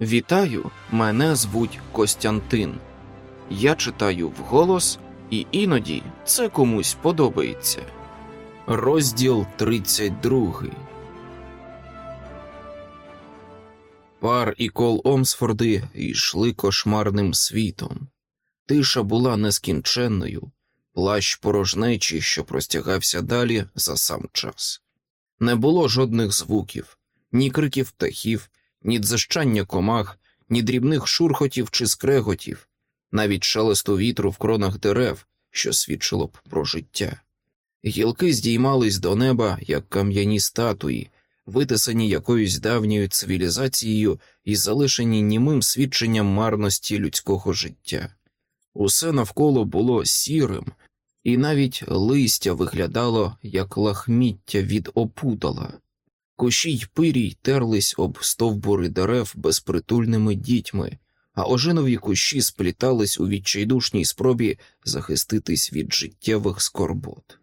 Вітаю, мене звуть Костянтин. Я читаю вголос, і іноді це комусь подобається. Розділ 32 Пар і кол Омсфорди йшли кошмарним світом. Тиша була нескінченною, плащ порожнечі, що простягався далі за сам час. Не було жодних звуків, ні криків птахів, ні дзищання комах, ні дрібних шурхотів чи скреготів, навіть шелесту вітру в кронах дерев, що свідчило б про життя. Гілки здіймались до неба, як кам'яні статуї, витисані якоюсь давньою цивілізацією і залишені німим свідченням марності людського життя. Усе навколо було сірим, і навіть листя виглядало як лахміття від опудала. Кущі й пирій терлись об стовбури дерев безпритульними дітьми, а ожинові кущі сплітались у відчайдушній спробі захиститись від життєвих скорбот.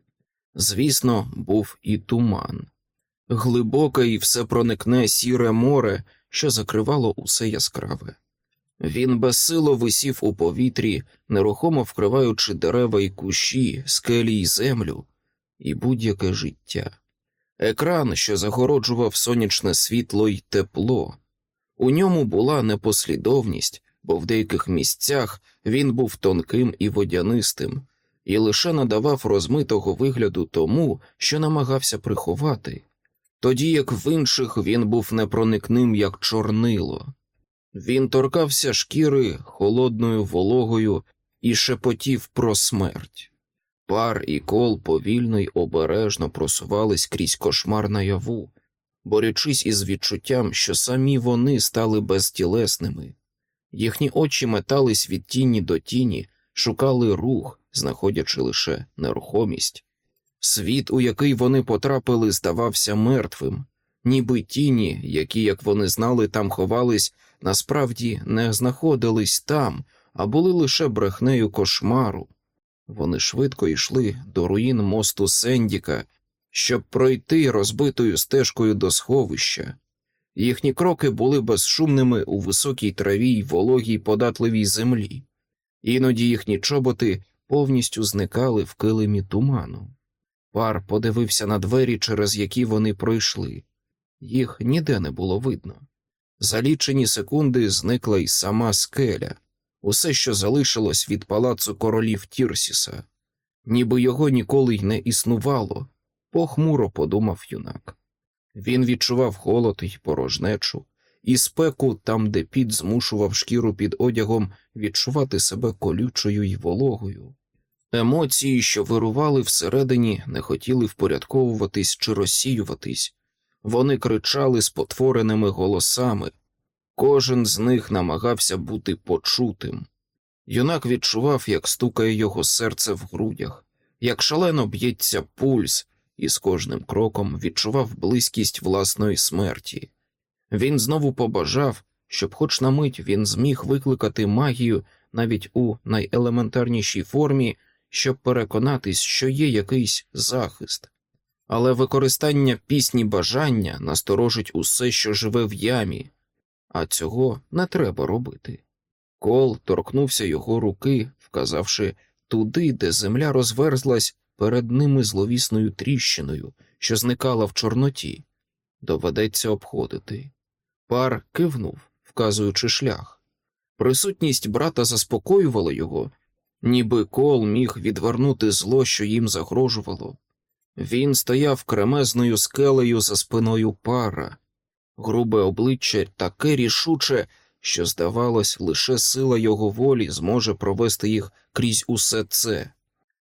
Звісно, був і туман, глибоке і всепроникне сіре море, що закривало усе яскраве. Він безсило висів у повітрі, нерухомо вкриваючи дерева й кущі, скелі й землю, і будь-яке життя. Екран, що загороджував сонячне світло й тепло. У ньому була непослідовність, бо в деяких місцях він був тонким і водянистим, і лише надавав розмитого вигляду тому, що намагався приховати, тоді як в інших він був непроникним, як чорнило. Він торкався шкіри холодною вологою і шепотів про смерть. Пар і кол повільно й обережно просувались крізь кошмар наяву, борючись із відчуттям, що самі вони стали безтілесними. Їхні очі метались від тіні до тіні, шукали рух, знаходячи лише нерухомість. Світ, у який вони потрапили, здавався мертвим, ніби тіні, які, як вони знали, там ховались, насправді не знаходились там, а були лише брехнею кошмару. Вони швидко йшли до руїн мосту Сендіка, щоб пройти розбитою стежкою до сховища. Їхні кроки були безшумними у високій траві й вологій податливій землі, іноді їхні чоботи повністю зникали в килимі туману. Пар подивився на двері, через які вони пройшли. Їх ніде не було видно. За лічені секунди зникла й сама скеля, усе, що залишилось від палацу королів Тірсіса, ніби його ніколи й не існувало, похмуро подумав юнак. Він відчував холод й порожнечу, і спеку там, де під змушував шкіру під одягом відчувати себе колючою й вологою. Емоції, що вирували всередині, не хотіли впорядковуватись чи розсіюватись, вони кричали спотвореними голосами, кожен з них намагався бути почутим. Юнак відчував, як стукає його серце в грудях, як шалено б'ється пульс, і з кожним кроком відчував близькість власної смерті. Він знову побажав, щоб, хоч на мить, він зміг викликати магію навіть у найелементарнішій формі, щоб переконатись, що є якийсь захист. Але використання пісні бажання насторожить усе, що живе в ямі, а цього не треба робити. Кол торкнувся його руки, вказавши туди, де земля розверзлась перед ними зловісною тріщиною, що зникала в Чорноті. Доведеться обходити. Пар кивнув, вказуючи шлях. Присутність брата заспокоювала його, ніби кол міг відвернути зло, що їм загрожувало. Він стояв кремезною скелею за спиною пара, грубе обличчя таке рішуче, що, здавалось, лише сила його волі зможе провести їх крізь усе це.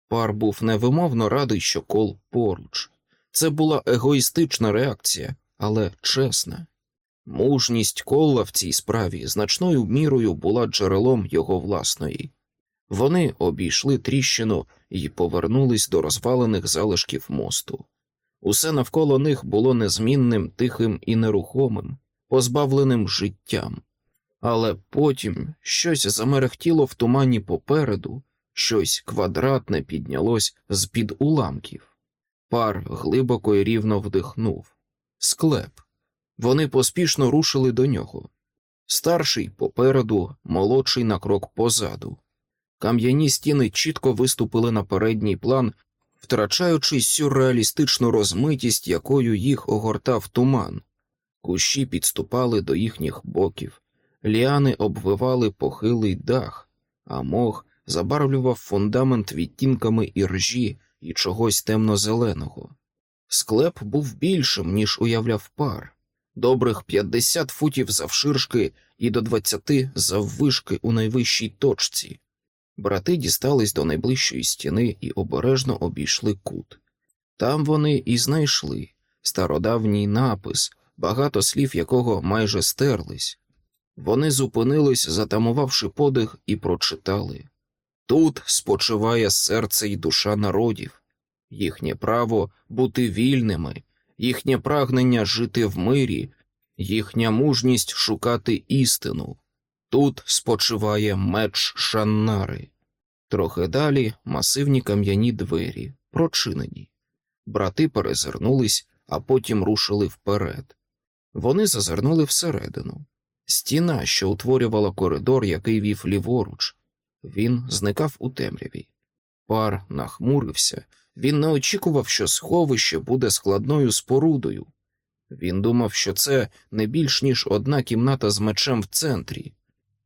Пар був невимовно радий, що кол поруч. Це була егоїстична реакція, але чесна. Мужність кола в цій справі значною мірою була джерелом його власної. Вони обійшли тріщину і повернулись до розвалених залишків мосту. Усе навколо них було незмінним, тихим і нерухомим, позбавленим життям. Але потім щось замерехтіло в тумані попереду, щось квадратне піднялось з під уламків. Пар глибоко і рівно вдихнув. Склеп. Вони поспішно рушили до нього. Старший попереду, молодший на крок позаду. Кам'яні стіни чітко виступили на передній план, втрачаючи сюрреалістичну розмитість, якою їх огортав туман. Кущі підступали до їхніх боків, ліани обвивали похилий дах, а мох забарвлював фундамент відтінками іржі і чогось темно-зеленого. Склеп був більшим, ніж уявляв пар, добрих 50 футів завширшки і до 20 заввишки у найвищій точці. Брати дістались до найближчої стіни і обережно обійшли кут. Там вони і знайшли стародавній напис, багато слів якого майже стерлись. Вони зупинились, затамувавши подих, і прочитали тут спочиває серце й душа народів, їхнє право бути вільними, їхнє прагнення жити в мирі, їхня мужність шукати істину. Тут спочиває меч Шаннари. Трохи далі масивні кам'яні двері, прочинені. Брати перезирнулись, а потім рушили вперед. Вони зазирнули всередину. Стіна, що утворювала коридор, який вів ліворуч. Він зникав у темряві. Пар нахмурився, він не очікував, що сховище буде складною спорудою. Він думав, що це не більш ніж одна кімната з мечем в центрі.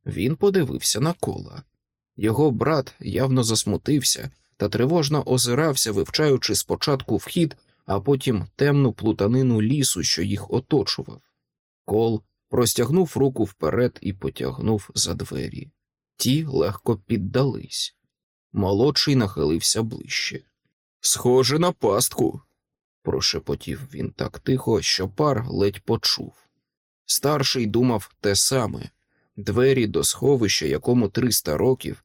Він подивився на кола. Його брат явно засмутився та тривожно озирався, вивчаючи спочатку вхід, а потім темну плутанину лісу, що їх оточував. Кол простягнув руку вперед і потягнув за двері. Ті легко піддались. Молодший нахилився ближче. Схоже на пастку, прошепотів він так тихо, що пар ледь почув. Старший думав те саме двері до сховища, якому 300 років,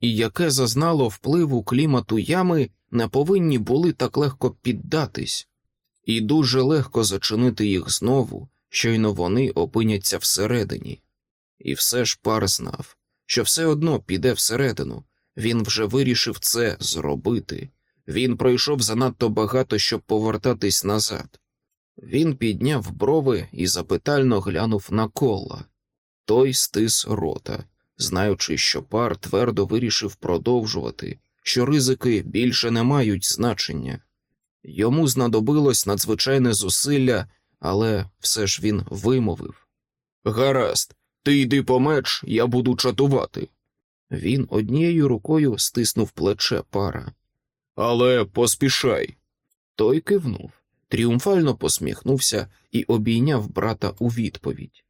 і яке зазнало впливу клімату ями, не повинні були так легко піддатись, і дуже легко зачинити їх знову, щойно вони опиняться всередині. І все ж пар знав, що все одно піде всередину, він вже вирішив це зробити. Він пройшов занадто багато, щоб повертатись назад. Він підняв брови і запитально глянув на кола. Той стис рота, знаючи, що пар твердо вирішив продовжувати, що ризики більше не мають значення. Йому знадобилось надзвичайне зусилля, але все ж він вимовив Гаразд, ти йди по меч, я буду чатувати. Він однією рукою стиснув плече пара. Але поспішай. Той кивнув, тріумфально посміхнувся і обійняв брата у відповідь.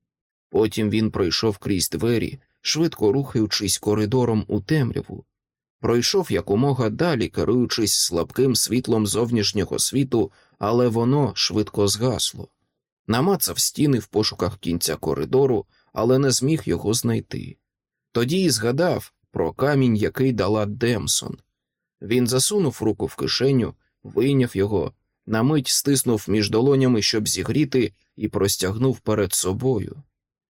Потім він пройшов крізь двері, швидко рухаючись коридором у темряву, пройшов якомога далі, керуючись слабким світлом зовнішнього світу, але воно швидко згасло. Намацав стіни в пошуках кінця коридору, але не зміг його знайти. Тоді й згадав про камінь, який дала Демсон. Він засунув руку в кишеню, вийняв його, на мить стиснув між долонями, щоб зігріти, і простягнув перед собою.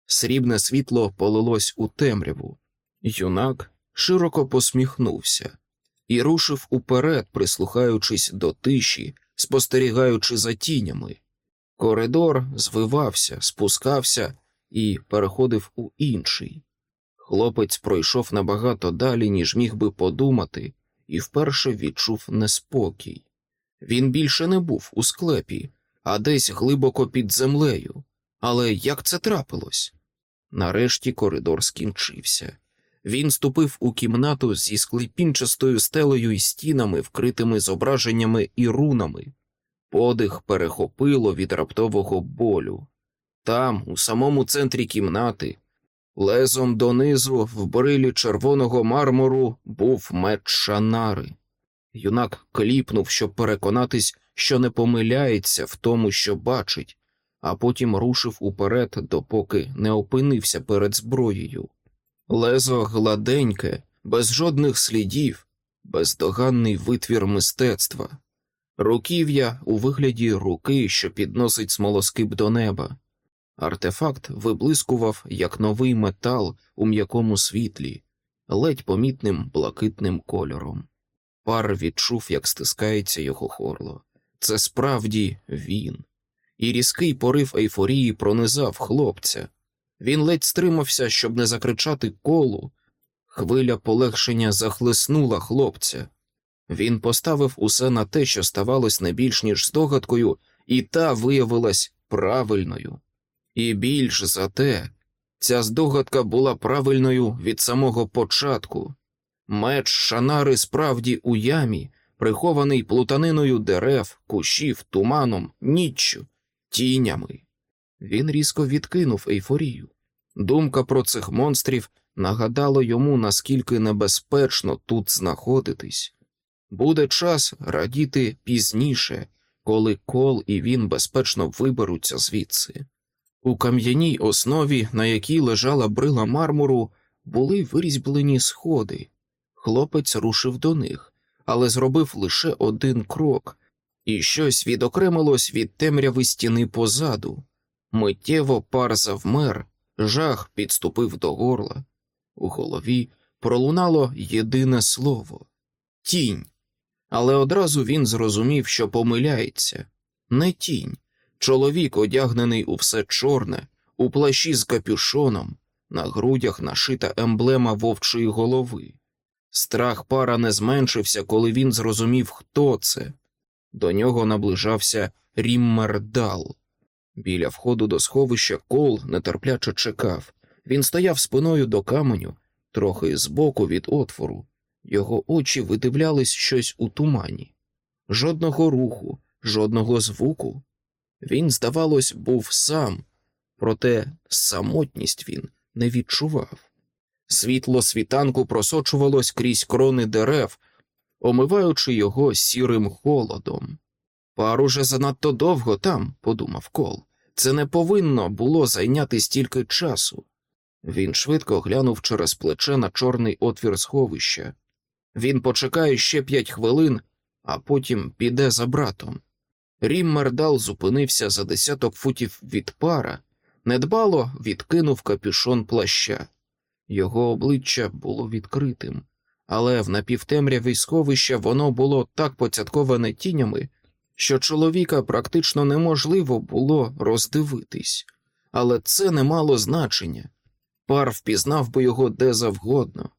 Срібне світло полилось у темряву. Юнак широко посміхнувся і рушив уперед, прислухаючись до тиші, спостерігаючи за тінями. Коридор звивався, спускався і переходив у інший. Хлопець пройшов набагато далі, ніж міг би подумати, і вперше відчув неспокій. Він більше не був у склепі, а десь глибоко під землею. Але як це трапилось? Нарешті коридор скінчився. Він ступив у кімнату зі склепінчастою стелею і стінами, вкритими зображеннями і рунами. Подих перехопило від раптового болю. Там, у самому центрі кімнати, лезом донизу, в брилі червоного мармуру, був меч Шанари. Юнак кліпнув, щоб переконатись, що не помиляється в тому, що бачить, а потім рушив уперед, допоки не опинився перед зброєю. Лезо гладеньке, без жодних слідів, бездоганний витвір мистецтва, руків'я у вигляді руки, що підносить смолоскип до неба. Артефакт виблискував як новий метал у м'якому світлі, ледь помітним блакитним кольором. Пар відчув, як стискається його хорло. Це справді він, і різкий порив ейфорії пронизав хлопця. Він ледь стримався, щоб не закричати колу. Хвиля полегшення захлеснула хлопця. Він поставив усе на те, що ставалось не більш ніж здогадкою, і та виявилась правильною. І більш за те, ця здогадка була правильною від самого початку. Меч шанари справді у ямі, прихований плутаниною дерев, кущів, туманом, ніччю, тінями. Він різко відкинув ейфорію. Думка про цих монстрів нагадала йому, наскільки небезпечно тут знаходитись. Буде час радіти пізніше, коли кол і він безпечно виберуться звідси. У кам'яній основі, на якій лежала брила мармуру, були вирізьблені сходи. Хлопець рушив до них, але зробив лише один крок, і щось відокремилось від темряви стіни позаду. Миттєво пар завмер, жах підступив до горла. У голові пролунало єдине слово тінь. Але одразу він зрозумів, що помиляється не тінь. Чоловік, одягнений у все чорне, у плащі з капюшоном, на грудях нашита емблема вовчої голови. Страх пара не зменшився, коли він зрозумів, хто це. До нього наближався Ріммердал. Біля входу до сховища кол нетерпляче чекав. Він стояв спиною до каменю, трохи збоку від отвору. Його очі видивлялись щось у тумані. Жодного руху, жодного звуку. Він, здавалось, був сам, проте самотність він не відчував. Світло світанку просочувалось крізь крони дерев, омиваючи його сірим холодом. Пар уже занадто довго там, подумав кол. Це не повинно було зайняти стільки часу. Він швидко глянув через плече на чорний отвір сховища. Він почекає ще п'ять хвилин, а потім піде за братом. Ріммердал зупинився за десяток футів від пара, недбало відкинув капюшон плаща. Його обличчя було відкритим, але в напівтемряві сховища воно було так поцятковане тінями, що чоловіка практично неможливо було роздивитись, але це не мало значення. Пар впізнав би його де завгодно.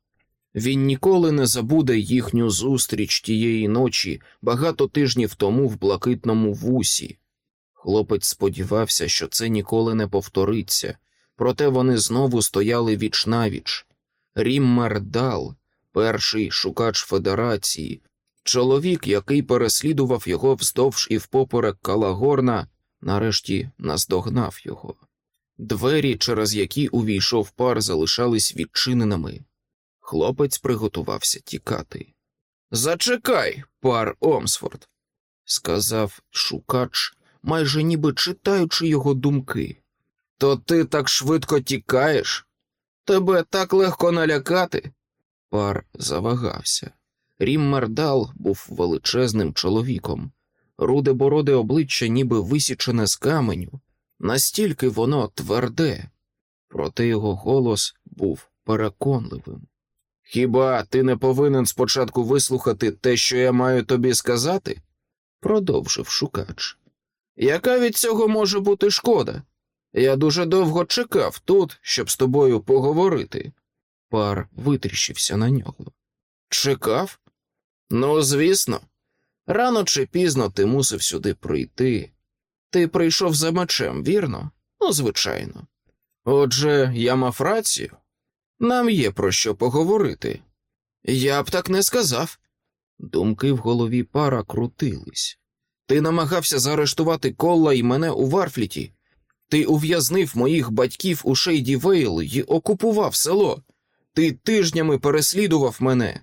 Він ніколи не забуде їхню зустріч тієї ночі багато тижнів тому в блакитному вусі. Хлопець сподівався, що це ніколи не повториться, проте вони знову стояли віч навіч. Ріммердал, перший шукач Федерації, чоловік, який переслідував його вздовж і впоперек Калагорна, нарешті наздогнав його. Двері, через які увійшов пар, залишались відчиненими. Хлопець приготувався тікати. Зачекай, пар Омсфорд, сказав шукач, майже ніби читаючи його думки. То ти так швидко тікаєш? Тебе так легко налякати. Пар завагався. Ріммердал був величезним чоловіком, руде бороде обличчя, ніби висічене з каменю, настільки воно тверде, проте його голос був переконливим. Хіба ти не повинен спочатку вислухати те, що я маю тобі сказати? продовжив шукач. Яка від цього може бути шкода? Я дуже довго чекав тут, щоб з тобою поговорити. Пар витріщився на нього. Чекав? Ну, звісно, рано чи пізно ти мусив сюди прийти. Ти прийшов за мечем, вірно? Ну, звичайно. Отже, я мав рацію. Нам є про що поговорити. Я б так не сказав. Думки в голові пара крутились. Ти намагався заарештувати Колла і мене у Варфліті. Ти ув'язнив моїх батьків у Шейді Вейл і окупував село. Ти тижнями переслідував мене.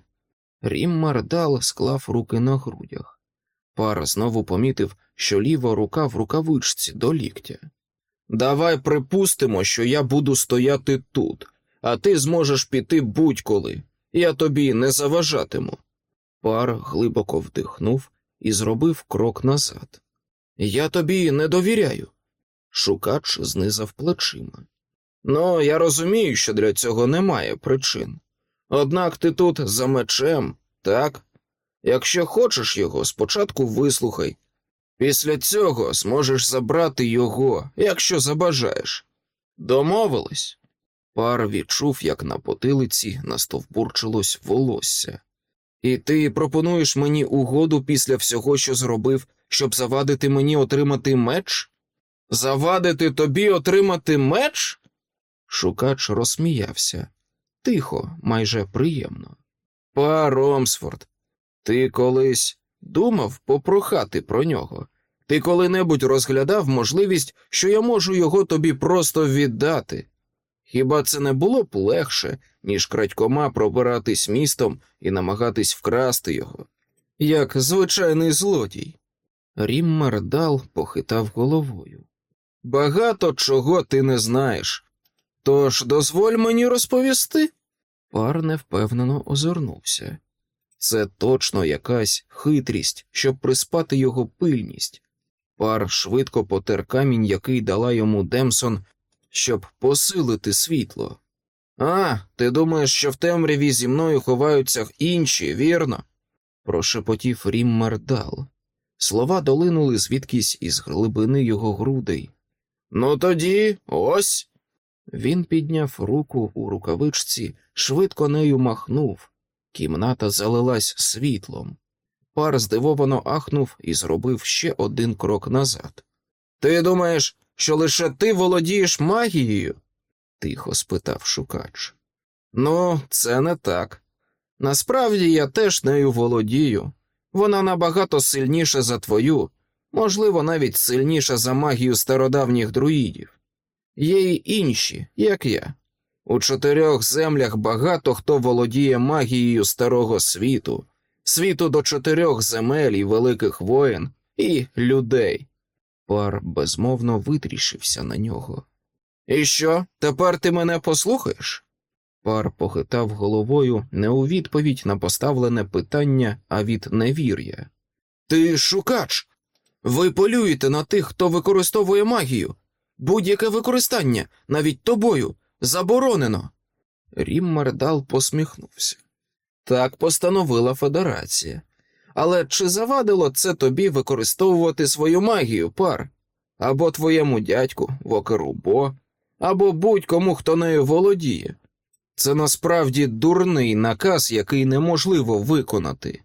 Рім Мардал склав руки на грудях. Пар знову помітив, що ліва рука в рукавичці до ліктя. Давай припустимо, що я буду стояти тут, а ти зможеш піти будь-коли. Я тобі не заважатиму. Пар глибоко вдихнув і зробив крок назад. Я тобі не довіряю. Шукач знизав плечима. Ну, я розумію, що для цього немає причин. Однак ти тут за мечем, так? Якщо хочеш його, спочатку вислухай. Після цього зможеш забрати його, якщо забажаєш. Домовились. Пар відчув, як на потилиці настовбурчилось волосся. І ти пропонуєш мені угоду після всього, що зробив, щоб завадити мені отримати меч? Завадити тобі отримати меч? Шукач розсміявся. Тихо, майже приємно. Па Ромсфорд, ти колись думав попрохати про нього? Ти коли-небудь розглядав можливість, що я можу його тобі просто віддати? Хіба це не було б легше, ніж крадькома пробиратись містом і намагатись вкрасти його, як звичайний злодій? Ріммер Дал похитав головою. Багато чого ти не знаєш. Тож дозволь мені розповісти. Пар невпевнено озирнувся. Це точно якась хитрість, щоб приспати його пильність. Пар швидко потер камінь, який дала йому Демсон, щоб посилити світло. А, ти думаєш, що в темряві зі мною ховаються інші, вірно? прошепотів Ріммер Дал. Слова долинули звідкись із глибини його грудей. Ну тоді ось. Він підняв руку у рукавичці, швидко нею махнув. Кімната залилась світлом. Пар здивовано ахнув і зробив ще один крок назад. Ти думаєш, що лише ти володієш магією? тихо спитав шукач. Ну, це не так. Насправді я теж нею володію. Вона набагато сильніша за твою, можливо, навіть сильніша за магію стародавніх друїдів. Є й інші, як я. У чотирьох землях багато хто володіє магією старого світу, світу до чотирьох земель і великих воїн і людей. Пар безмовно витріщився на нього. І що, тепер ти мене послухаєш? Пар похитав головою не у відповідь на поставлене питання, а від невір'я. Ти шукач. Ви полюєте на тих, хто використовує магію. Будь-яке використання, навіть тобою, заборонено. Ріммердал посміхнувся. Так постановила Федерація. Але чи завадило це тобі використовувати свою магію, пар? Або твоєму дядьку, Вокерубо, або будь-кому, хто нею володіє? Це насправді дурний наказ, який неможливо виконати.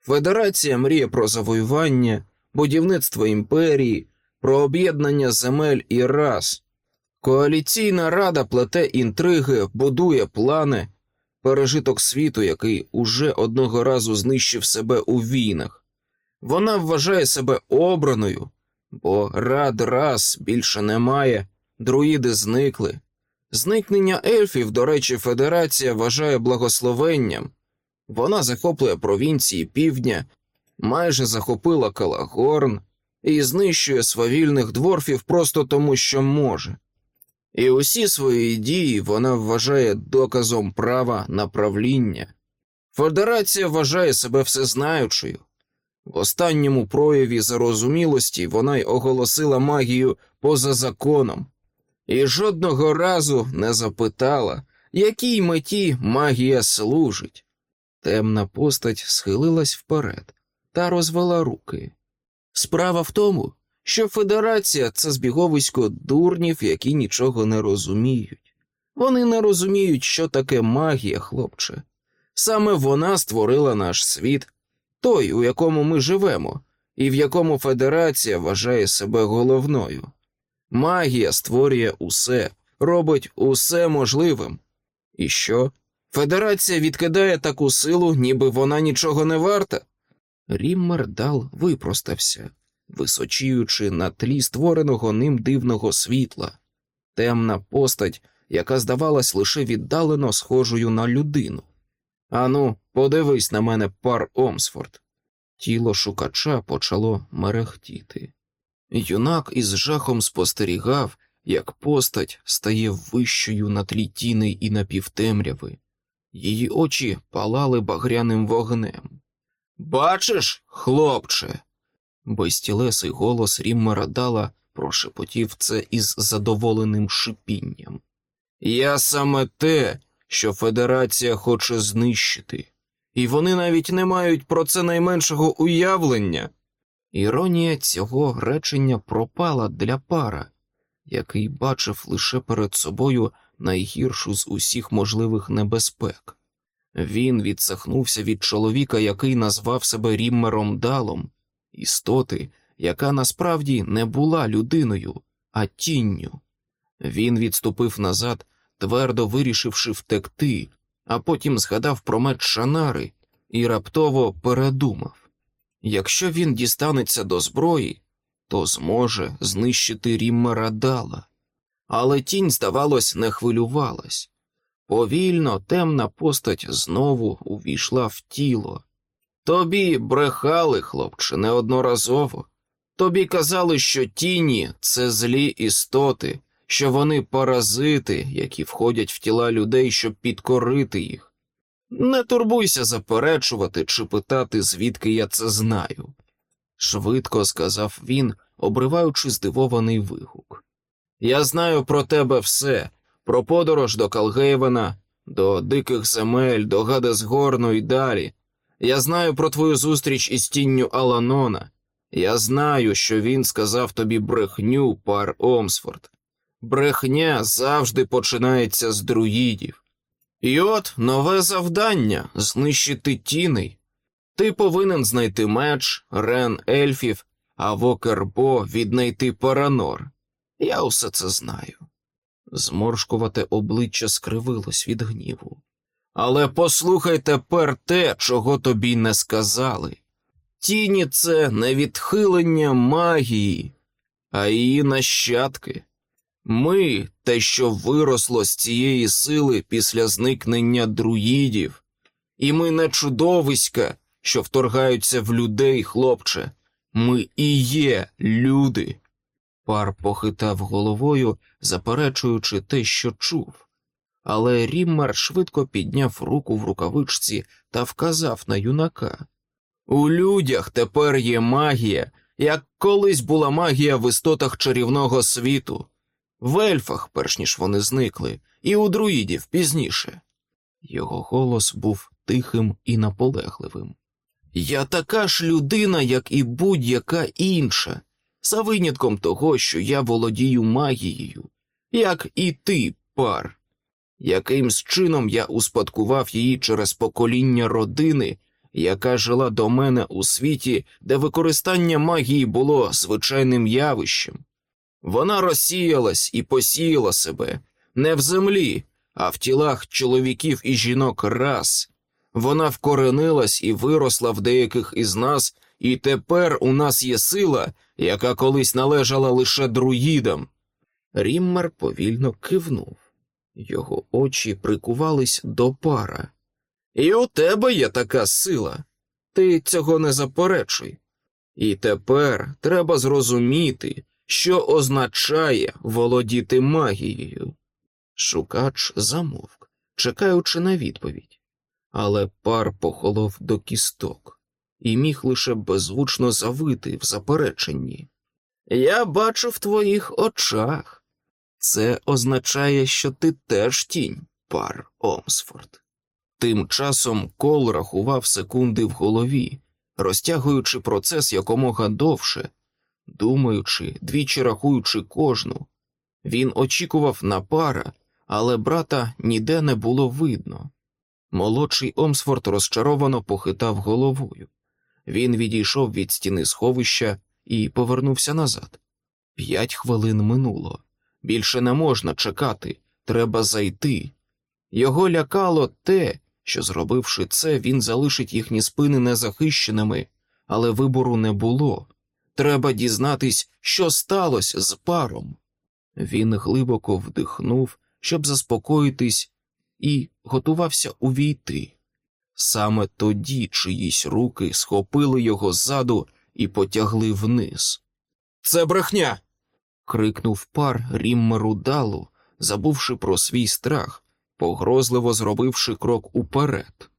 Федерація мріє про завоювання, будівництво імперії, про об'єднання земель і рас. Коаліційна рада плете інтриги, будує плани, пережиток світу, який уже одного разу знищив себе у війнах. Вона вважає себе обраною, бо рад рас більше немає, друїди зникли. Зникнення ельфів, до речі, Федерація вважає благословенням. Вона захоплює провінції півдня, майже захопила Калагорн і знищує свавільних дворфів просто тому, що може. І усі свої дії вона вважає доказом права на правління. Федерація вважає себе всезнаючою. В останньому прояві зарозумілості вона й оголосила магію поза законом, і жодного разу не запитала, якій меті магія служить. Темна постать схилилась вперед та розвела руки. Справа в тому, що федерація це збіговисько дурнів, які нічого не розуміють. Вони не розуміють, що таке магія, хлопче. Саме вона створила наш світ, той, у якому ми живемо, і в якому федерація вважає себе головною. Магія створює усе, робить усе можливим. І що? Федерація відкидає таку силу, ніби вона нічого не варта. Ріммер дал випростався височіючи на тлі створеного ним дивного світла, темна постать, яка здавалась лише віддалено схожою на людину. Ану, подивись на мене, пар Омсфорд. Тіло шукача почало мерехтіти. Юнак із жахом спостерігав, як постать стає вищою на тлі тіни і напівтемряви. Її очі палали багряним вогнем. Бачиш, хлопче, Безтілесий голос Ріммера Дала прошепотів це із задоволеним шипінням. Я саме те, що Федерація хоче знищити, і вони навіть не мають про це найменшого уявлення. Іронія цього речення пропала для пара, який бачив лише перед собою найгіршу з усіх можливих небезпек. Він відсахнувся від чоловіка, який назвав себе Ріммером Далом, істоти, яка насправді не була людиною, а тінню. Він відступив назад, твердо вирішивши втекти, а потім згадав про меч Шанари і раптово передумав якщо він дістанеться до зброї, то зможе знищити Ріммера Дала. Але тінь, здавалось, не хвилювалась. Повільно темна постать знову увійшла в тіло. Тобі брехали, хлопче, неодноразово. Тобі казали, що тіні це злі істоти, що вони паразити, які входять в тіла людей, щоб підкорити їх. Не турбуйся заперечувати чи питати, звідки я це знаю, швидко сказав він, обриваючи здивований вигук. Я знаю про тебе все, про подорож до Калгейвена, до диких земель, до Гадесгорну і далі. Я знаю про твою зустріч із тінню Аланона. Я знаю, що він сказав тобі брехню, пар Омсфорд. Брехня завжди починається з друїдів. І от нове завдання знищити тіней. Ти повинен знайти меч, рен ельфів, а вокербо віднайти паранор. Я усе це знаю. Зморшкувате обличчя скривилось від гніву. Але послухай тепер те, чого тобі не сказали. Тіні це не відхилення магії, а її нащадки. Ми те, що виросло з цієї сили після зникнення друїдів, і ми не чудовиська, що вторгаються в людей, хлопче. Ми і є люди. Пар похитав головою, заперечуючи те, що чув, але Ріммар швидко підняв руку в рукавичці та вказав на юнака. У людях тепер є магія, як колись була магія в істотах чарівного світу, в ельфах, перш ніж вони зникли, і у друїдів пізніше. Його голос був тихим і наполегливим. Я така ж людина, як і будь-яка інша, за винятком того, що я володію магією, як і ти, пар. Якимсь чином я успадкував її через покоління родини, яка жила до мене у світі, де використання магії було звичайним явищем. Вона розсіялась і посіяла себе не в землі, а в тілах чоловіків і жінок раз. Вона вкоренилась і виросла в деяких із нас, і тепер у нас є сила, яка колись належала лише друїдам. Ріммер повільно кивнув. Його очі прикувались до пара. І у тебе є така сила. Ти цього не заперечуй. І тепер треба зрозуміти, що означає володіти магією. Шукач замовк, чекаючи на відповідь, але пар похолов до кісток і міг лише беззвучно завити в запереченні. Я бачу в твоїх очах. Це означає, що ти теж тінь, пар Омсфорд. Тим часом кол рахував секунди в голові, розтягуючи процес якомога довше, думаючи, двічі рахуючи кожну. Він очікував на пара, але брата ніде не було видно. Молодший Омсфорд розчаровано похитав головою. Він відійшов від стіни сховища і повернувся назад. П'ять хвилин минуло. Більше не можна чекати, треба зайти. Його лякало те, що, зробивши це, він залишить їхні спини незахищеними, але вибору не було. Треба дізнатись, що сталося з паром. Він глибоко вдихнув, щоб заспокоїтись, і готувався увійти. Саме тоді чиїсь руки схопили його ззаду і потягли вниз. Це брехня. крикнув пар Ріммеру Далу, забувши про свій страх, погрозливо зробивши крок уперед.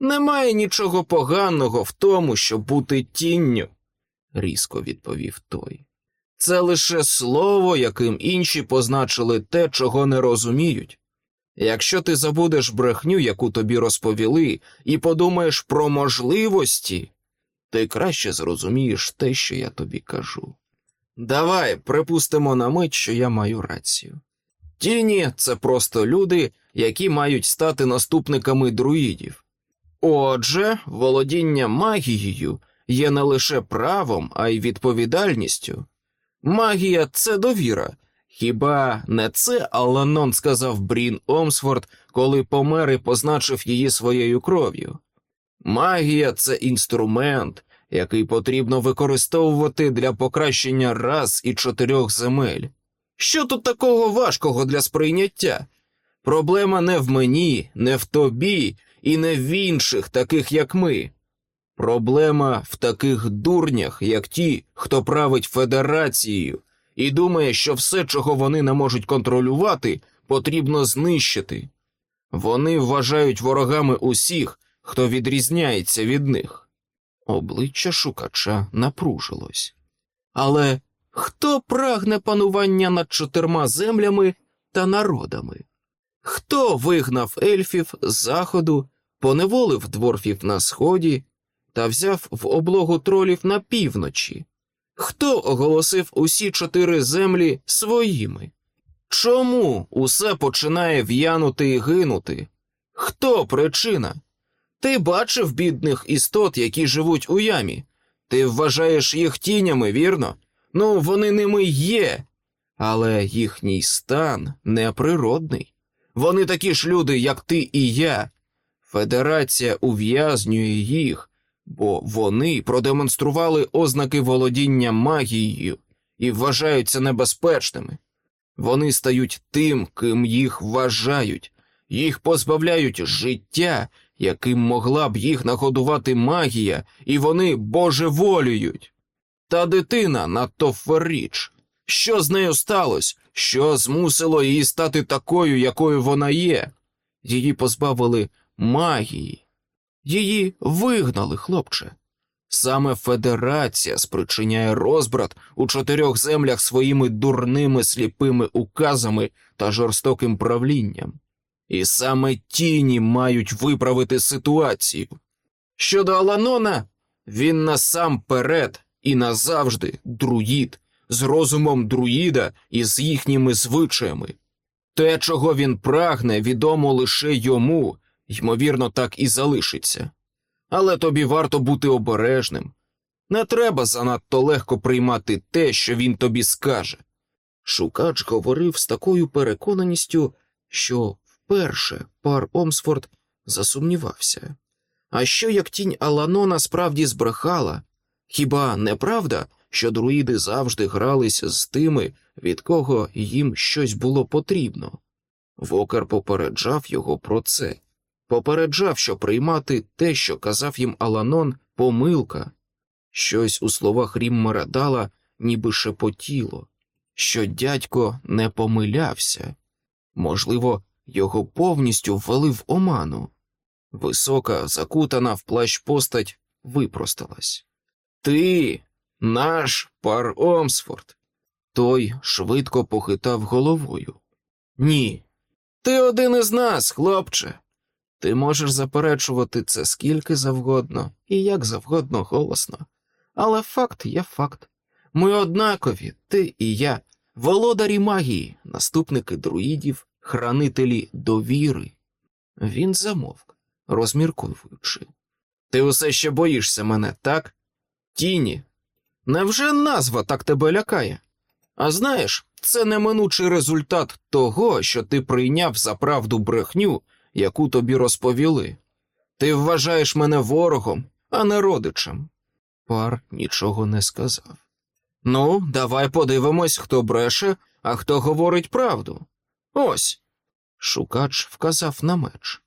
Немає нічого поганого в тому, щоб бути тінню, різко відповів той. Це лише слово, яким інші позначили те, чого не розуміють. Якщо ти забудеш брехню, яку тобі розповіли, і подумаєш про можливості, ти краще зрозумієш те, що я тобі кажу. Давай припустимо на мить, що я маю рацію. Тіні це просто люди, які мають стати наступниками друїдів. Отже, володіння магією є не лише правом, а й відповідальністю. Магія це довіра. Хіба не це Аланон сказав Брін Омсфорд, коли помер і позначив її своєю кров'ю? Магія це інструмент, який потрібно використовувати для покращення раз і чотирьох земель. Що тут такого важкого для сприйняття? Проблема не в мені, не в тобі і не в інших, таких як ми. Проблема в таких дурнях, як ті, хто править федерацією, і думає, що все, чого вони не можуть контролювати, потрібно знищити. Вони вважають ворогами усіх, хто відрізняється від них. Обличчя шукача напружилось. Але хто прагне панування над чотирма землями та народами? Хто вигнав ельфів з заходу, поневолив дворфів на сході та взяв в облогу тролів на півночі? Хто оголосив усі чотири землі своїми? Чому усе починає в'янути і гинути? Хто причина? Ти бачив бідних істот, які живуть у ямі. Ти вважаєш їх тінями, вірно? Ну, вони ними є, але їхній стан неприродний. Вони такі ж люди, як ти і я. Федерація ув'язнює їх, бо вони продемонстрували ознаки володіння магією і вважаються небезпечними. Вони стають тим, ким їх вважають, їх позбавляють життя, яким могла б їх нагодувати магія, і вони божеволюють. Та дитина надто ферріч. Що з нею сталося? Що змусило її стати такою, якою вона є? Її позбавили магії, її вигнали, хлопче. Саме Федерація спричиняє розбрат у чотирьох землях своїми дурними сліпими указами та жорстоким правлінням. І саме тіні мають виправити ситуацію. Щодо Аланона, він насамперед і назавжди друїд, з розумом друїда і з їхніми звичаями. Те, чого він прагне, відомо лише йому, ймовірно, так і залишиться. Але тобі варто бути обережним. Не треба занадто легко приймати те, що він тобі скаже. Шукач говорив з такою переконаністю, що вперше пар Омсфорд засумнівався. А що як тінь Аланона справді збрехала? Хіба не правда, що друїди завжди грались з тими, від кого їм щось було потрібно? Вокер попереджав його про це, попереджав, що приймати те, що казав їм Аланон, помилка. Щось у словах Ріммера Дала ніби шепотіло, що дядько не помилявся. Можливо, його повністю ввели в оману. Висока, закутана в плащ постать випросталась. Ти, наш пар Омсфорд. Той швидко похитав головою. Ні, ти один із нас, хлопче. Ти можеш заперечувати це скільки завгодно і як завгодно голосно. Але факт є факт. Ми однакові, ти і я, володарі магії, наступники друїдів, хранителі довіри. Він замовк, розмірковуючи. Ти усе ще боїшся мене, так? Тіні. Невже назва так тебе лякає? А знаєш, це неминучий результат того, що ти прийняв за правду брехню, яку тобі розповіли. Ти вважаєш мене ворогом, а не родичем. Пар нічого не сказав. Ну, давай подивимось, хто бреше, а хто говорить правду. Ось. Шукач вказав на меч.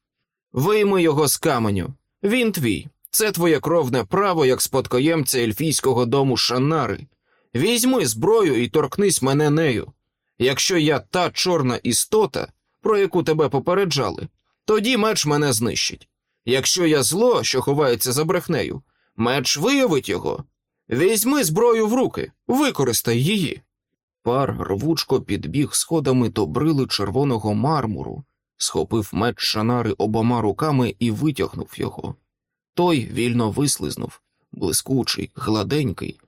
Вийми його з каменю. Він твій. Це твоє кровне право як спадкоємця ельфійського дому Шанари. Візьми зброю і торкнись мене нею. Якщо я та чорна істота, про яку тебе попереджали, тоді меч мене знищить. Якщо я зло, що ховається за брехнею, меч виявить його. Візьми зброю в руки, використай її. Пар рвучко підбіг сходами до брили червоного мармуру, схопив меч шанари обома руками і витягнув його. Той вільно вислизнув, блискучий, гладенький,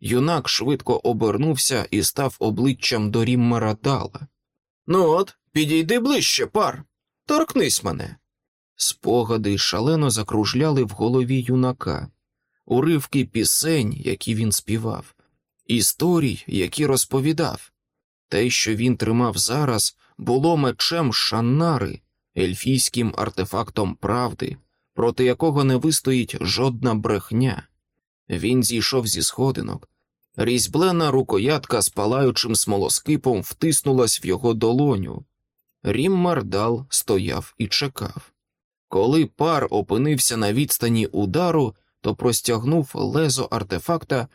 Юнак швидко обернувся і став обличчям до Ріммера Дала. Ну от, підійди ближче, пар, торкнись мене. Спогади шалено закружляли в голові юнака, уривки пісень, які він співав, історій, які розповідав. Те, що він тримав зараз, було мечем Шаннари, ельфійським артефактом правди, проти якого не вистоїть жодна брехня. Він зійшов зі сходинок. Різьблена рукоятка з палаючим смолоскипом втиснулась в його долоню. Ріммардал стояв і чекав. Коли пар опинився на відстані удару, то простягнув лезо артефакта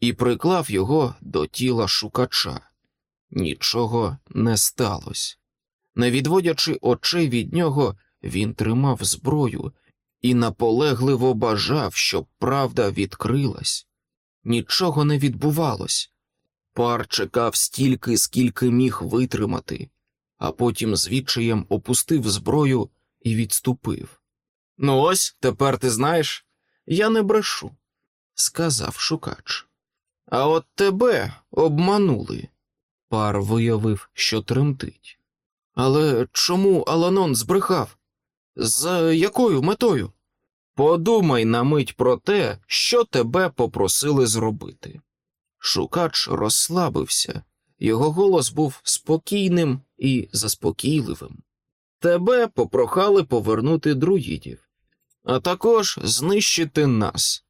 і приклав його до тіла шукача. Нічого не сталося. Не відводячи очей від нього, він тримав зброю і наполегливо бажав, щоб правда відкрилась. Нічого не відбувалось. Пар чекав стільки, скільки міг витримати, а потім з відчаєм опустив зброю і відступив. Ну, ось тепер ти знаєш, я не брешу, сказав шукач. А от тебе обманули. Пар виявив, що тремтить. Але чому Аланон збрехав? З якою метою? Подумай на мить про те, що тебе попросили зробити. Шукач розслабився, його голос був спокійним і заспокійливим. Тебе попрохали повернути друїдів, а також знищити нас.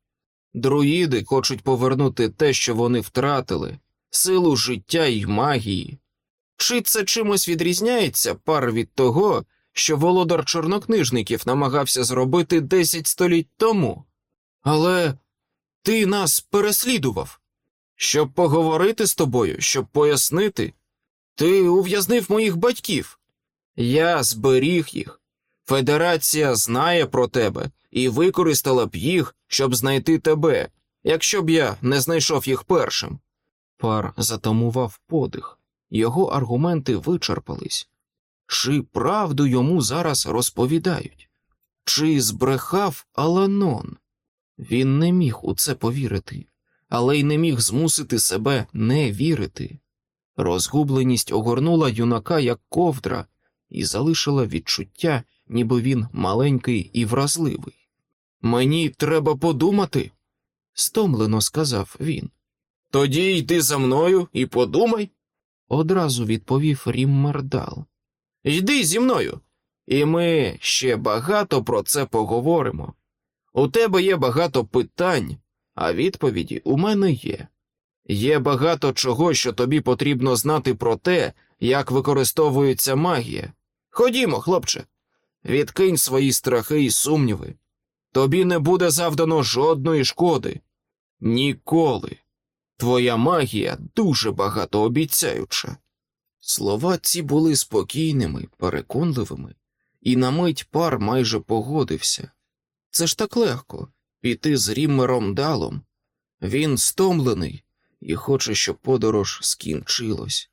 Друїди хочуть повернути те, що вони втратили, силу життя і магії. Чи це чимось відрізняється пар від того, що володар чорнокнижників намагався зробити десять століть тому? Але ти нас переслідував. Щоб поговорити з тобою, щоб пояснити, ти ув'язнив моїх батьків. Я зберіг їх. Федерація знає про тебе і використала б їх, щоб знайти тебе, якщо б я не знайшов їх першим. Пар затамував подих, його аргументи вичерпались. Чи правду йому зараз розповідають? Чи збрехав Аланон? Він не міг у це повірити, але й не міг змусити себе не вірити. Розгубленість огорнула юнака як ковдра і залишила відчуття, ніби він маленький і вразливий. Мені треба подумати, стомлено сказав він. Тоді йди за мною і подумай, одразу відповів Ріммердал. Йди зі мною, і ми ще багато про це поговоримо. У тебе є багато питань, а відповіді у мене є. Є багато чого, що тобі потрібно знати про те, як використовується магія. Ходімо, хлопче, відкинь свої страхи і сумніви. Тобі не буде завдано жодної шкоди. Ніколи. Твоя магія дуже багатообіцяюча. Слова ці були спокійними, переконливими, і на мить пар майже погодився. Це ж так легко піти з Ріммером Далом. Він стомлений і хоче, щоб подорож скінчилась.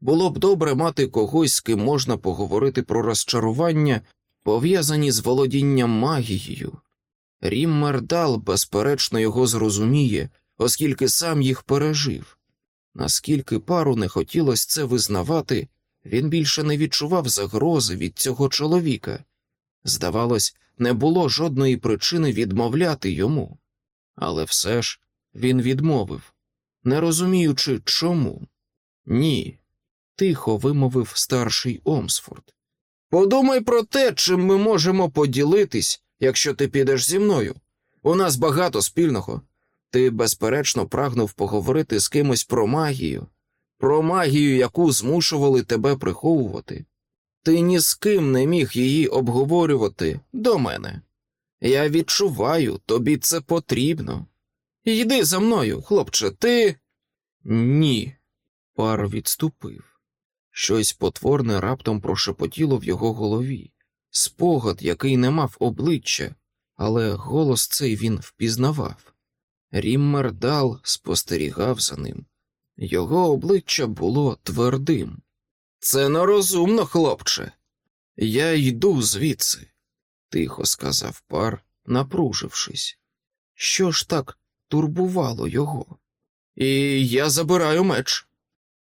Було б добре мати когось, з ким можна поговорити про розчарування, пов'язані з володінням магією. Ріммер Дал, безперечно, його зрозуміє, оскільки сам їх пережив. Наскільки пару не хотілося це визнавати, він більше не відчував загрози від цього чоловіка. Здавалось, не було жодної причини відмовляти йому, але все ж він відмовив, не розуміючи, чому. Ні, тихо вимовив старший Омсфорд. Подумай про те, чим ми можемо поділитись, якщо ти підеш зі мною. У нас багато спільного. Ти, безперечно, прагнув поговорити з кимось про магію, про магію, яку змушували тебе приховувати. Ти ні з ким не міг її обговорювати до мене. Я відчуваю, тобі це потрібно. Йди за мною, хлопче, ти. Ні. Пар відступив. Щось потворне раптом прошепотіло в його голові, спогад, який не мав обличчя, але голос цей він впізнавав. Ріммердал спостерігав за ним. Його обличчя було твердим. Це нерозумно, хлопче. Я йду звідси, тихо сказав пар, напружившись. Що ж так турбувало його? І я забираю меч.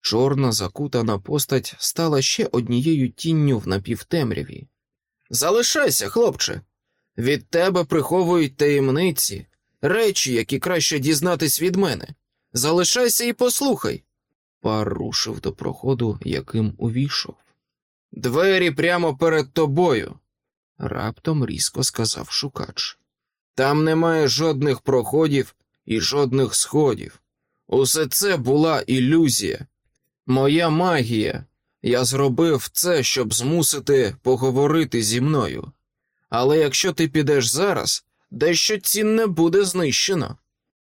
Чорна закутана постать стала ще однією тінню в напівтемряві. Залишайся, хлопче. Від тебе приховують таємниці, речі, які краще дізнатись від мене. Залишайся і послухай. Пар до проходу, яким увійшов. Двері прямо перед тобою, раптом різко сказав шукач. Там немає жодних проходів і жодних сходів. Усе це була ілюзія. Моя магія. Я зробив це, щоб змусити поговорити зі мною. Але якщо ти підеш зараз, дещо цінне буде знищено.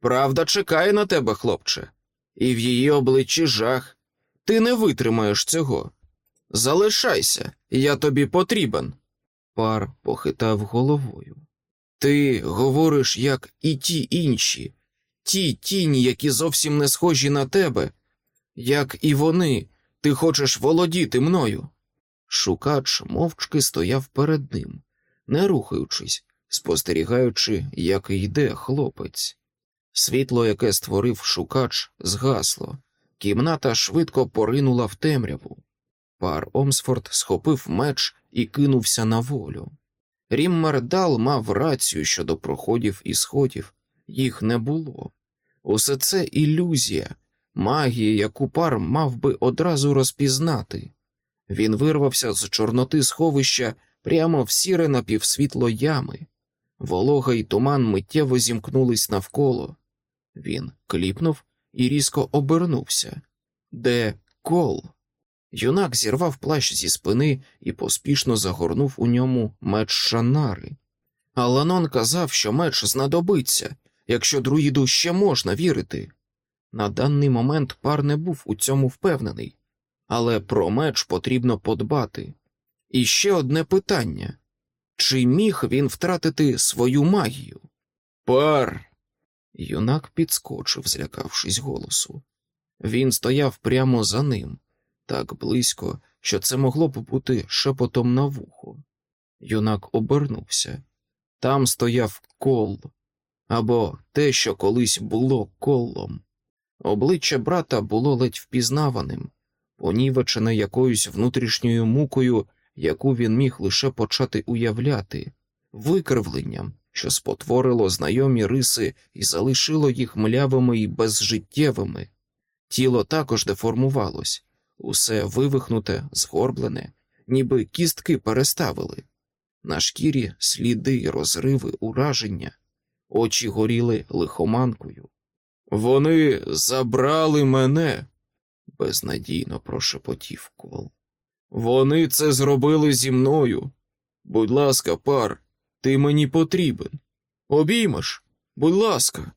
Правда чекає на тебе, хлопче, і в її обличчі жах. Ти не витримаєш цього. Залишайся, я тобі потрібен. Пар похитав головою. Ти говориш, як і ті інші, ті тіні, які зовсім не схожі на тебе, як і вони, ти хочеш володіти мною. Шукач мовчки стояв перед ним, не рухаючись, спостерігаючи, як йде хлопець. Світло, яке створив шукач, згасло, кімната швидко поринула в темряву. Пар Омсфорд схопив меч і кинувся на волю. Ріммердал мав рацію щодо проходів і сходів, їх не було. Усе це ілюзія, магія, яку пар мав би одразу розпізнати. Він вирвався з чорноти сховища прямо в сіре напівсвітло ями. Волога й туман миттєво зімкнулись навколо. Він кліпнув і різко обернувся. Де кол? Юнак зірвав плащ зі спини і поспішно загорнув у ньому меч шанари. Аланон казав, що меч знадобиться, якщо друїду ще можна вірити. На даний момент пар не був у цьому впевнений, але про меч потрібно подбати. І ще одне питання чи міг він втратити свою магію? Пар. Юнак підскочив, злякавшись голосу. Він стояв прямо за ним, так близько, що це могло б бути шепотом на вухо. Юнак обернувся. Там стояв кол, або те, що колись було колом. Обличчя брата було ледь впізнаваним, понівечене якоюсь внутрішньою мукою, яку він міг лише почати уявляти, викривленням, що спотворило знайомі риси і залишило їх млявими і безжиттєвими. Тіло також деформувалось, усе вивихнуте, згорблене, ніби кістки переставили. На шкірі сліди, розриви, ураження, очі горіли лихоманкою. Вони забрали мене, безнадійно прошепотів кол. Вони це зробили зі мною. Будь ласка, пар, ти мені потрібен. Обіймеш, будь ласка.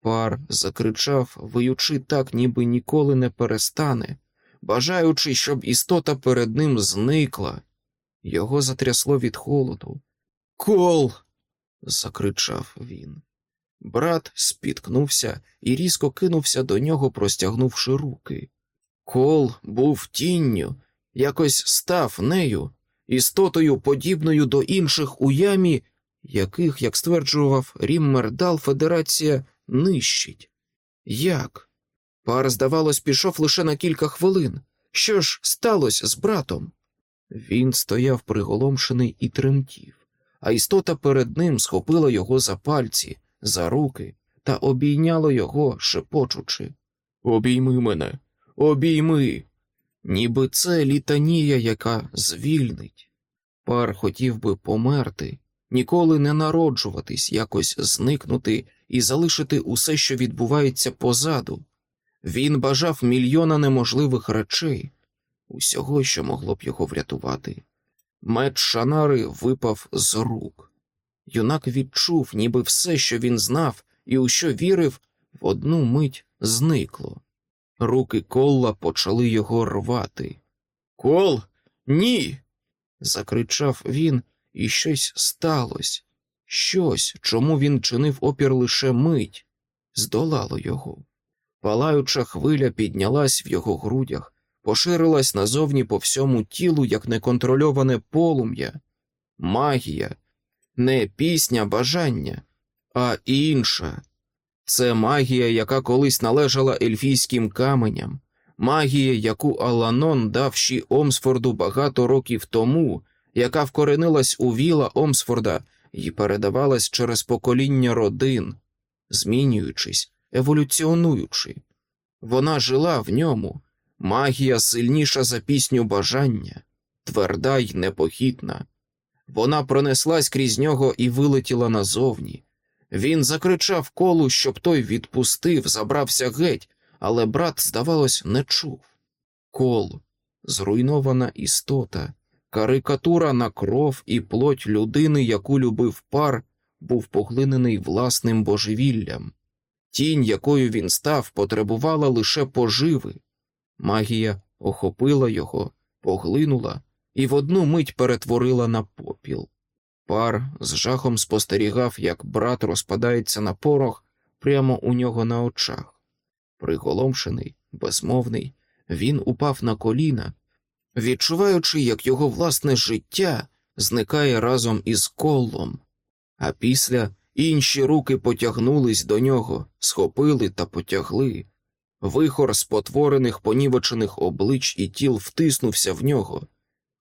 Пар закричав, виючи так, ніби ніколи не перестане, бажаючи, щоб істота перед ним зникла. Його затрясло від холоду. Кол. закричав він. Брат спіткнувся і різко кинувся до нього, простягнувши руки. Кол був тінню, якось став нею, істотою, подібною до інших у ямі, яких, як стверджував Ріммердал, Федерація нищить. Як? Пар, здавалось, пішов лише на кілька хвилин. Що ж сталося з братом? Він стояв приголомшений і тремтів, а істота перед ним схопила його за пальці, за руки та обійняла його, шепочучи. Обійми мене, обійми. Ніби це літанія, яка звільнить. Пар хотів би померти, ніколи не народжуватись, якось зникнути і залишити усе, що відбувається позаду. Він бажав мільйона неможливих речей, усього, що могло б його врятувати. Меч Шанари випав з рук. Юнак відчув, ніби все, що він знав і у що вірив, в одну мить зникло. Руки Колла почали його рвати. Кол, ні. закричав він, і щось сталося. Щось, чому він чинив опір лише мить, здолало його. Палаюча хвиля піднялась в його грудях, поширилась назовні по всьому тілу, як неконтрольоване полум'я, магія, не пісня бажання, а інша, Це магія, яка колись належала ельфійським каменям, магія, яку Аланон дав Ші Омсфорду багато років тому, яка вкоренилась у віла Омсфорда і передавалась через покоління родин, змінюючись, еволюціонуючи. Вона жила в ньому, магія сильніша за пісню бажання, тверда й непохитна. Вона пронеслась крізь нього і вилетіла назовні. Він закричав колу, щоб той відпустив, забрався геть, але брат, здавалось, не чув. Кол, зруйнована істота, карикатура на кров і плоть людини, яку любив пар, був поглинений власним божевіллям. Тінь, якою він став, потребувала лише поживи. Магія охопила його, поглинула і в одну мить перетворила на попіл. Пар з жахом спостерігав, як брат розпадається на порох прямо у нього на очах. Приголомшений, безмовний, він упав на коліна, відчуваючи, як його власне життя зникає разом із колом, а після інші руки потягнулись до нього, схопили та потягли. Вихор спотворених понівечених облич і тіл втиснувся в нього.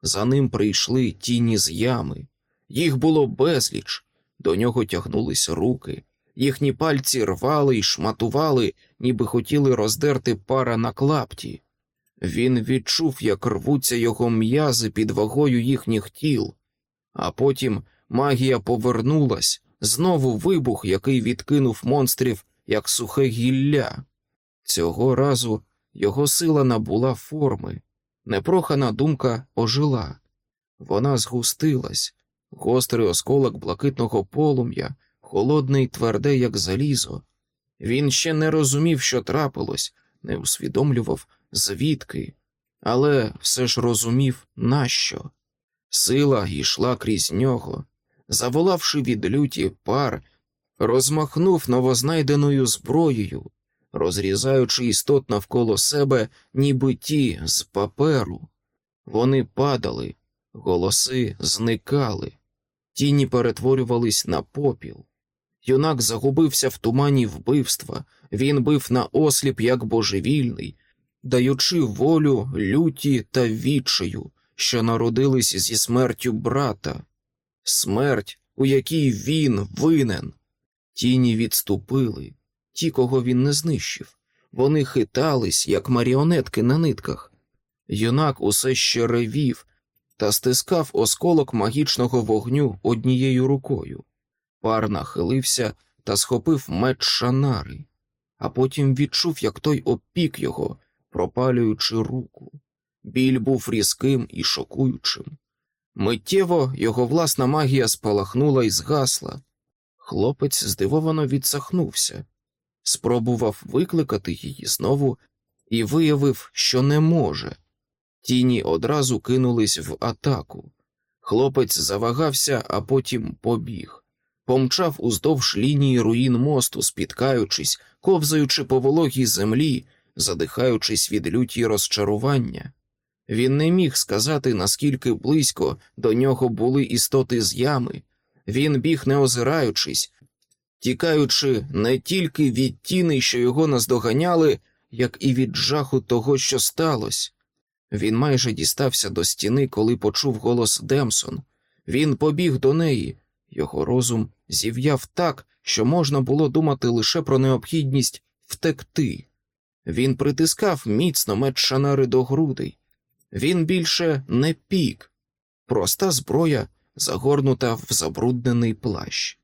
За ним прийшли тіні з ями. Їх було безліч, до нього тягнулись руки, їхні пальці рвали й шматували, ніби хотіли роздерти пара на клапті. Він відчув, як рвуться його м'язи під вагою їхніх тіл, а потім магія повернулась, знову вибух, який відкинув монстрів, як сухе гілля. Цього разу його сила набула форми, непрохана думка ожила. Вона згустилась, гострий осколок блакитного полум'я, холодне й тверде, як залізо. Він ще не розумів, що трапилось, не усвідомлював, звідки, але все ж розумів, нащо. Сила йшла крізь нього, заволавши від люті пар, розмахнув новознайденою зброєю, розрізаючи істот навколо себе, ніби ті з паперу. Вони падали, голоси зникали, тіні перетворювались на попіл. Юнак загубився в тумані вбивства, він бив на осліп як божевільний, даючи волю люті та відчаю, що народились зі смертю брата, смерть, у якій він винен. Тіні відступили, ті, кого він не знищив. Вони хитались, як маріонетки на нитках. Юнак усе ще ревів та стискав осколок магічного вогню однією рукою. Пар нахилився та схопив меч шанари, а потім відчув, як той опік його, пропалюючи руку. Біль був різким і шокуючим. Миттєво його власна магія спалахнула і згасла. Хлопець здивовано відсахнувся, спробував викликати її знову і виявив, що не може. Тіні одразу кинулись в атаку. Хлопець завагався, а потім побіг, помчав уздовж лінії руїн мосту, спіткаючись, ковзаючи по вологій землі, задихаючись від люті розчарування. Він не міг сказати, наскільки близько до нього були істоти з ями. Він біг, не озираючись, тікаючи не тільки від тіни, що його наздоганяли, як і від жаху того, що сталося. Він майже дістався до стіни, коли почув голос Демсон. Він побіг до неї, його розум зів'яв так, що можна було думати лише про необхідність втекти. Він притискав міцно меч шанари до грудей. Він більше не пік, проста зброя, загорнута в забруднений плащ.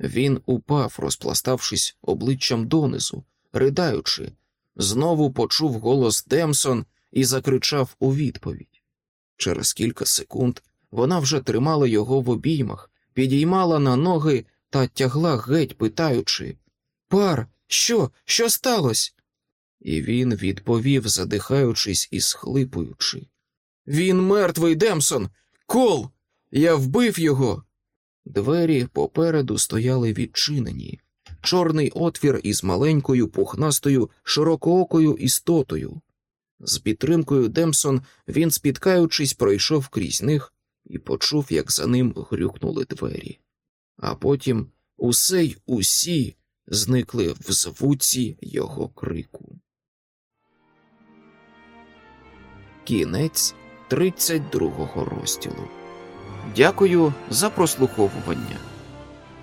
Він упав, розпластавшись обличчям донизу, ридаючи, знову почув голос Демсон і закричав у відповідь. Через кілька секунд вона вже тримала його в обіймах, підіймала на ноги та тягла геть, питаючи Пар, що? Що сталося? І він відповів, задихаючись і схлипуючи. Він мертвий, Демсон. Кол. Я вбив його. Двері попереду стояли відчинені, чорний отвір із маленькою пухнастою широкоокою істотою. З підтримкою Демсон він, спіткаючись, пройшов крізь них і почув, як за ним грюкнули двері. А потім усе й усі зникли в звуці його крику. Кінець 32 розділу. Дякую за прослуховування.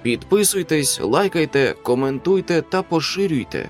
Підписуйтесь, лайкайте, коментуйте та поширюйте.